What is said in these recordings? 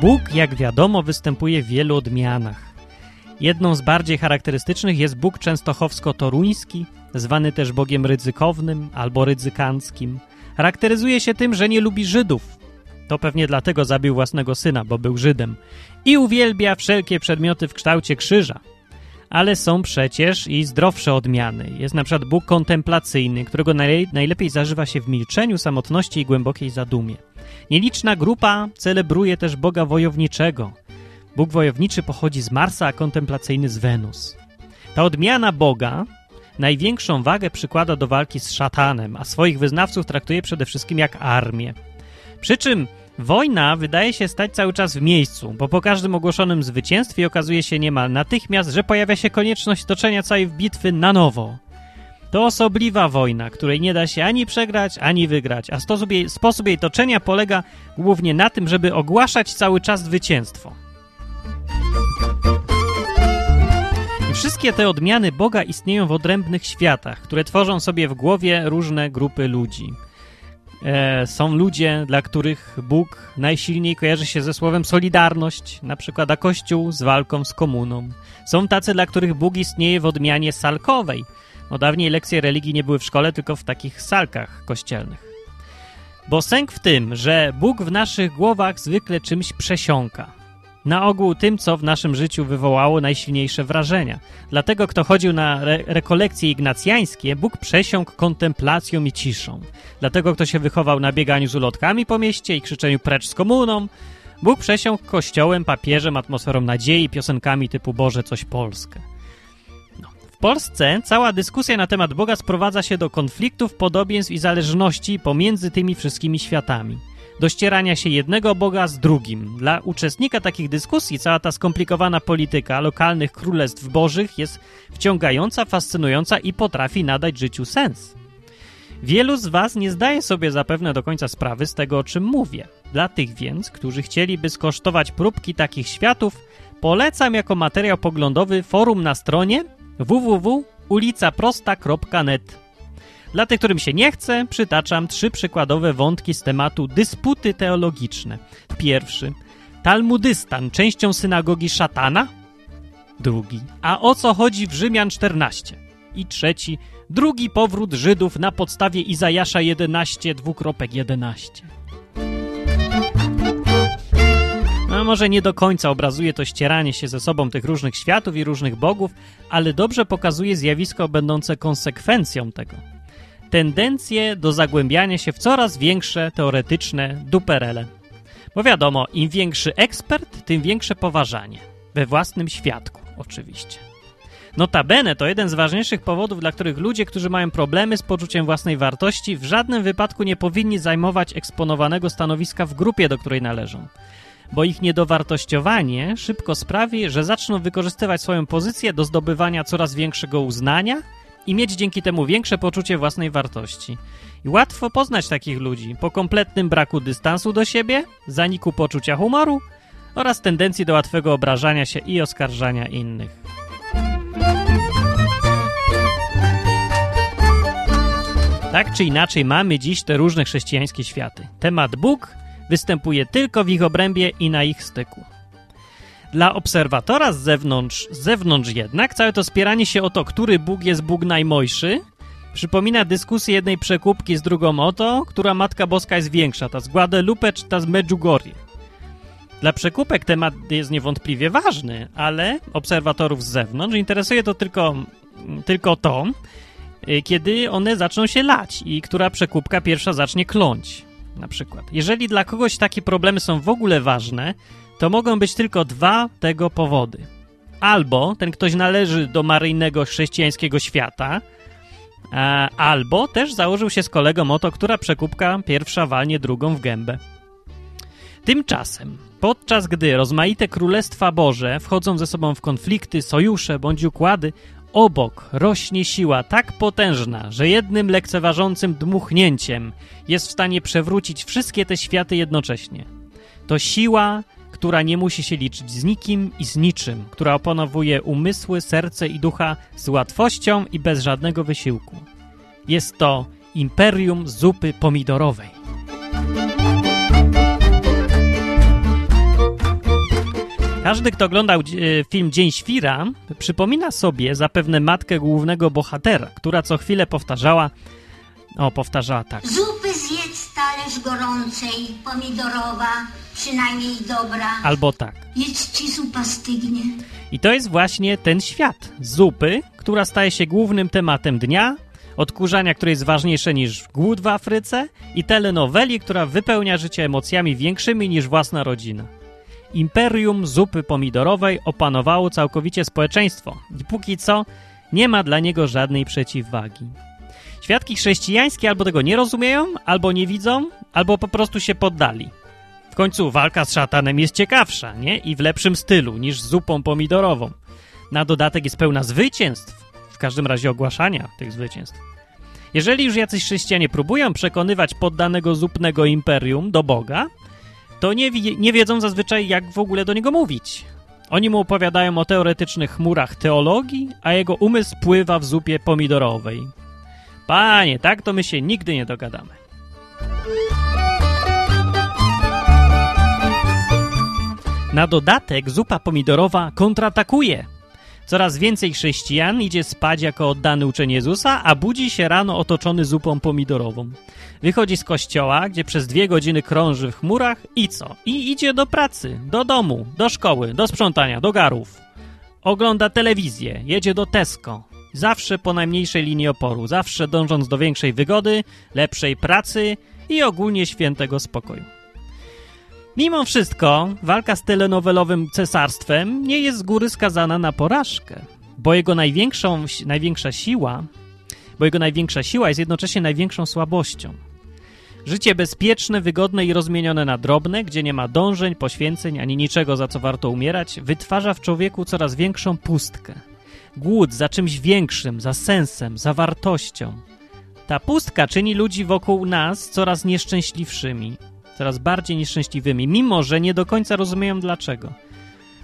Bóg, jak wiadomo, występuje w wielu odmianach. Jedną z bardziej charakterystycznych jest Bóg częstochowsko-toruński, zwany też Bogiem ryzykownym albo ryzykanckim. Charakteryzuje się tym, że nie lubi Żydów. To pewnie dlatego zabił własnego syna, bo był Żydem. I uwielbia wszelkie przedmioty w kształcie krzyża. Ale są przecież i zdrowsze odmiany. Jest na przykład Bóg kontemplacyjny, którego najlepiej zażywa się w milczeniu, samotności i głębokiej zadumie. Nieliczna grupa celebruje też Boga wojowniczego. Bóg wojowniczy pochodzi z Marsa, a kontemplacyjny z Wenus. Ta odmiana Boga największą wagę przykłada do walki z szatanem, a swoich wyznawców traktuje przede wszystkim jak armię. Przy czym wojna wydaje się stać cały czas w miejscu, bo po każdym ogłoszonym zwycięstwie okazuje się niemal natychmiast, że pojawia się konieczność toczenia całej bitwy na nowo. To osobliwa wojna, której nie da się ani przegrać, ani wygrać, a sposób jej, sposób jej toczenia polega głównie na tym, żeby ogłaszać cały czas zwycięstwo. Wszystkie te odmiany Boga istnieją w odrębnych światach, które tworzą sobie w głowie różne grupy ludzi. E, są ludzie, dla których Bóg najsilniej kojarzy się ze słowem solidarność, na przykład a Kościół z walką z komuną. Są tacy, dla których Bóg istnieje w odmianie salkowej – no dawniej lekcje religii nie były w szkole, tylko w takich salkach kościelnych. Bo sęk w tym, że Bóg w naszych głowach zwykle czymś przesiąka. Na ogół tym, co w naszym życiu wywołało najsilniejsze wrażenia. Dlatego, kto chodził na re rekolekcje ignacjańskie, Bóg przesiąkł kontemplacją i ciszą. Dlatego, kto się wychował na bieganiu z ulotkami po mieście i krzyczeniu precz z komuną, Bóg przesiąkł kościołem, papieżem, atmosferą nadziei, piosenkami typu Boże, coś Polskę. W Polsce cała dyskusja na temat Boga sprowadza się do konfliktów, podobieństw i zależności pomiędzy tymi wszystkimi światami. Do ścierania się jednego Boga z drugim. Dla uczestnika takich dyskusji cała ta skomplikowana polityka lokalnych królestw bożych jest wciągająca, fascynująca i potrafi nadać życiu sens. Wielu z Was nie zdaje sobie zapewne do końca sprawy z tego, o czym mówię. Dla tych więc, którzy chcieliby skosztować próbki takich światów, polecam jako materiał poglądowy forum na stronie www.ulicaprosta.net. Dla tych, którym się nie chce, przytaczam trzy przykładowe wątki z tematu dysputy teologiczne. Pierwszy. Talmudystan częścią synagogi szatana? Drugi. A o co chodzi w Rzymian 14? I trzeci. Drugi powrót Żydów na podstawie Izajasza 11, dwukropek 11. No, może nie do końca obrazuje to ścieranie się ze sobą tych różnych światów i różnych bogów, ale dobrze pokazuje zjawisko będące konsekwencją tego. Tendencję do zagłębiania się w coraz większe teoretyczne duperele. Bo wiadomo, im większy ekspert, tym większe poważanie. We własnym świadku, oczywiście. Notabene to jeden z ważniejszych powodów, dla których ludzie, którzy mają problemy z poczuciem własnej wartości, w żadnym wypadku nie powinni zajmować eksponowanego stanowiska w grupie, do której należą bo ich niedowartościowanie szybko sprawi, że zaczną wykorzystywać swoją pozycję do zdobywania coraz większego uznania i mieć dzięki temu większe poczucie własnej wartości. I łatwo poznać takich ludzi po kompletnym braku dystansu do siebie, zaniku poczucia humoru oraz tendencji do łatwego obrażania się i oskarżania innych. Tak czy inaczej mamy dziś te różne chrześcijańskie światy. Temat Bóg występuje tylko w ich obrębie i na ich styku. Dla obserwatora z zewnątrz, z zewnątrz jednak całe to spieranie się o to, który Bóg jest Bóg najmojszy, przypomina dyskusję jednej przekupki z drugą o to, która Matka Boska jest większa, ta z Guadalupe czy ta z Medjugorje. Dla przekupek temat jest niewątpliwie ważny, ale obserwatorów z zewnątrz interesuje to tylko, tylko to, y, kiedy one zaczną się lać i która przekupka pierwsza zacznie kląć na przykład. Jeżeli dla kogoś takie problemy są w ogóle ważne, to mogą być tylko dwa tego powody. Albo ten ktoś należy do maryjnego chrześcijańskiego świata, albo też założył się z kolegą o to, która przekupka pierwsza walnie drugą w gębę. Tymczasem, podczas gdy rozmaite królestwa Boże wchodzą ze sobą w konflikty, sojusze bądź układy, obok rośnie siła tak potężna, że jednym lekceważącym dmuchnięciem jest w stanie przewrócić wszystkie te światy jednocześnie. To siła, która nie musi się liczyć z nikim i z niczym, która opanowuje umysły, serce i ducha z łatwością i bez żadnego wysiłku. Jest to imperium zupy pomidorowej. Każdy, kto oglądał e, film Dzień Świra, przypomina sobie zapewne matkę głównego bohatera, która co chwilę powtarzała, o, powtarzała tak. Zupy zjedz talerz gorącej, pomidorowa, przynajmniej dobra. Albo tak. Jedz ci zupa stygnie. I to jest właśnie ten świat zupy, która staje się głównym tematem dnia, odkurzania, które jest ważniejsze niż głód w Afryce i telenoweli, która wypełnia życie emocjami większymi niż własna rodzina. Imperium zupy pomidorowej opanowało całkowicie społeczeństwo i póki co nie ma dla niego żadnej przeciwwagi. Świadki chrześcijańskie albo tego nie rozumieją, albo nie widzą, albo po prostu się poddali. W końcu walka z szatanem jest ciekawsza, nie? I w lepszym stylu niż z zupą pomidorową. Na dodatek jest pełna zwycięstw, w każdym razie ogłaszania tych zwycięstw. Jeżeli już jacyś chrześcijanie próbują przekonywać poddanego zupnego imperium do Boga, to nie, wi- nie wiedzą zazwyczaj, jak w ogóle do niego mówić. Oni mu opowiadają o teoretycznych chmurach teologii, a jego umysł pływa w zupie pomidorowej. Panie, tak to my się nigdy nie dogadamy. Na dodatek zupa pomidorowa kontratakuje. Coraz więcej chrześcijan idzie spać jako oddany uczeń Jezusa, a budzi się rano otoczony zupą pomidorową. Wychodzi z kościoła, gdzie przez dwie godziny krąży w chmurach i co? I idzie do pracy, do domu, do szkoły, do sprzątania, do garów. Ogląda telewizję, jedzie do Tesco. Zawsze po najmniejszej linii oporu, zawsze dążąc do większej wygody, lepszej pracy i ogólnie świętego spokoju. Mimo wszystko, walka z telenowelowym cesarstwem nie jest z góry skazana na porażkę, bo jego największą, największa siła, bo jego największa siła jest jednocześnie największą słabością. Życie bezpieczne, wygodne i rozmienione na drobne, gdzie nie ma dążeń, poświęceń ani niczego, za co warto umierać, wytwarza w człowieku coraz większą pustkę. Głód za czymś większym, za sensem, za wartością. Ta pustka czyni ludzi wokół nas coraz nieszczęśliwszymi, coraz bardziej nieszczęśliwymi, mimo że nie do końca rozumieją dlaczego.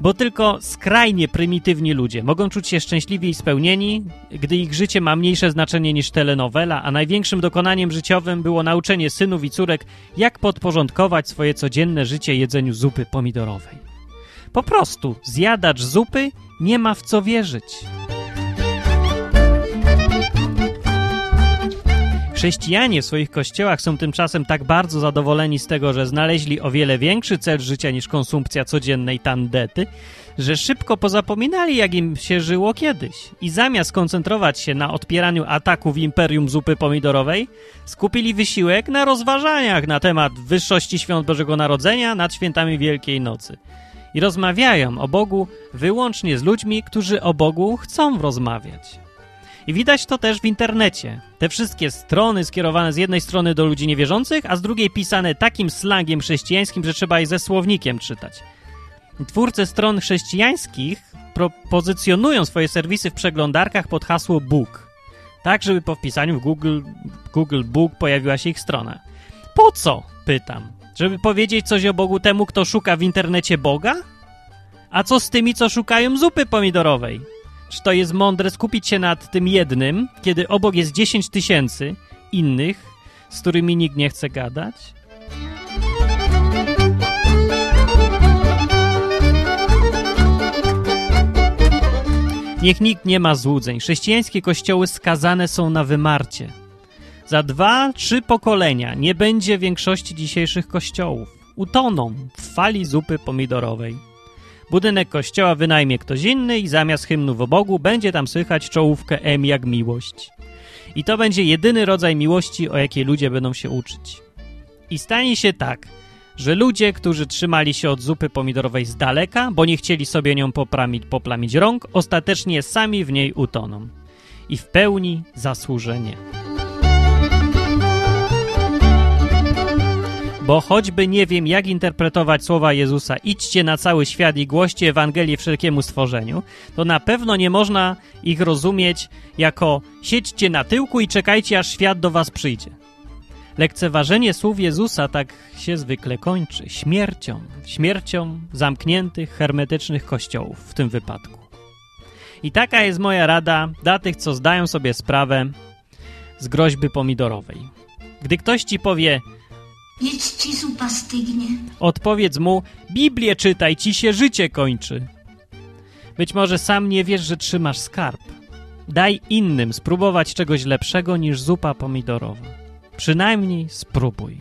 Bo tylko skrajnie prymitywni ludzie mogą czuć się szczęśliwi i spełnieni, gdy ich życie ma mniejsze znaczenie niż telenowela, a największym dokonaniem życiowym było nauczenie synów i córek, jak podporządkować swoje codzienne życie jedzeniu zupy pomidorowej. Po prostu zjadacz zupy nie ma w co wierzyć. Chrześcijanie w swoich kościołach są tymczasem tak bardzo zadowoleni z tego, że znaleźli o wiele większy cel życia niż konsumpcja codziennej tandety, że szybko pozapominali, jak im się żyło kiedyś. I zamiast koncentrować się na odpieraniu ataków Imperium Zupy Pomidorowej, skupili wysiłek na rozważaniach na temat wyższości świąt Bożego Narodzenia nad świętami Wielkiej Nocy. I rozmawiają o Bogu wyłącznie z ludźmi, którzy o Bogu chcą rozmawiać. I widać to też w internecie. Te wszystkie strony skierowane z jednej strony do ludzi niewierzących, a z drugiej pisane takim slangiem chrześcijańskim, że trzeba je ze słownikiem czytać. Twórcy stron chrześcijańskich pozycjonują swoje serwisy w przeglądarkach pod hasło Bóg. Tak, żeby po wpisaniu w Google, Google Book pojawiła się ich strona. Po co? Pytam. Żeby powiedzieć coś o Bogu temu, kto szuka w internecie Boga? A co z tymi, co szukają zupy pomidorowej? Czy to jest mądre skupić się nad tym jednym, kiedy obok jest 10 tysięcy innych, z którymi nikt nie chce gadać? Niech nikt nie ma złudzeń. Chrześcijańskie kościoły skazane są na wymarcie. Za dwa, trzy pokolenia nie będzie większości dzisiejszych kościołów. Utoną w fali zupy pomidorowej. Budynek kościoła wynajmie ktoś inny i zamiast hymnów o Bogu będzie tam słychać czołówkę M jak miłość. I to będzie jedyny rodzaj miłości, o jakiej ludzie będą się uczyć. I stanie się tak, że ludzie, którzy trzymali się od zupy pomidorowej z daleka, bo nie chcieli sobie nią poplamić, poplamić rąk, ostatecznie sami w niej utoną. I w pełni zasłużenie. Bo choćby nie wiem, jak interpretować słowa Jezusa, idźcie na cały świat i głoście Ewangelię wszelkiemu stworzeniu, to na pewno nie można ich rozumieć jako siedźcie na tyłku i czekajcie, aż świat do was przyjdzie. Lekceważenie słów Jezusa tak się zwykle kończy śmiercią, śmiercią zamkniętych, hermetycznych kościołów w tym wypadku. I taka jest moja rada dla tych, co zdają sobie sprawę z groźby pomidorowej. Gdy ktoś ci powie, Jedz ci zupa stygnie. Odpowiedz mu, Biblię czytaj, ci się życie kończy. Być może sam nie wiesz, że trzymasz skarb. Daj innym spróbować czegoś lepszego niż zupa pomidorowa. Przynajmniej spróbuj.